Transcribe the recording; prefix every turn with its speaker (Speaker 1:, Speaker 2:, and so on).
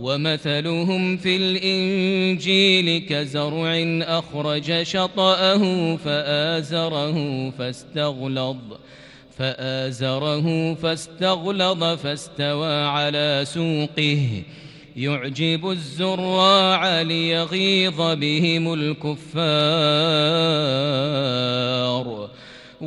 Speaker 1: ومثلهم في الإنجيل كزرع أخرج شطأه فآزره فاستغلظ فآزره فاستغلظ فاستوى على سوقه. يعجب الزراع ليغيظ بهم الكفار.